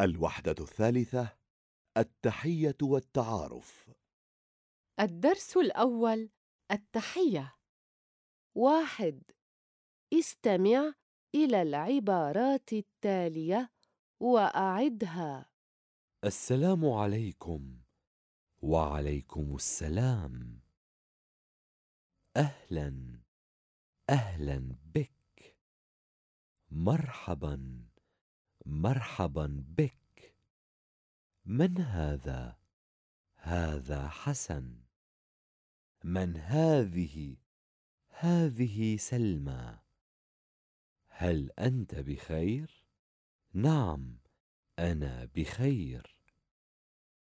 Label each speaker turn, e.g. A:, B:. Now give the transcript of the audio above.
A: الوحدة الثالثة التحية والتعارف.
B: الدرس الأول التحية. واحد استمع إلى العبارات التالية وأعدها.
C: السلام عليكم. وعليكم السلام. أهلا أهلا بك. مرحبا. مرحبا بك. من هذا؟ هذا حسن. من هذه؟ هذه سلمى. هل أنت بخير؟ نعم أنا بخير.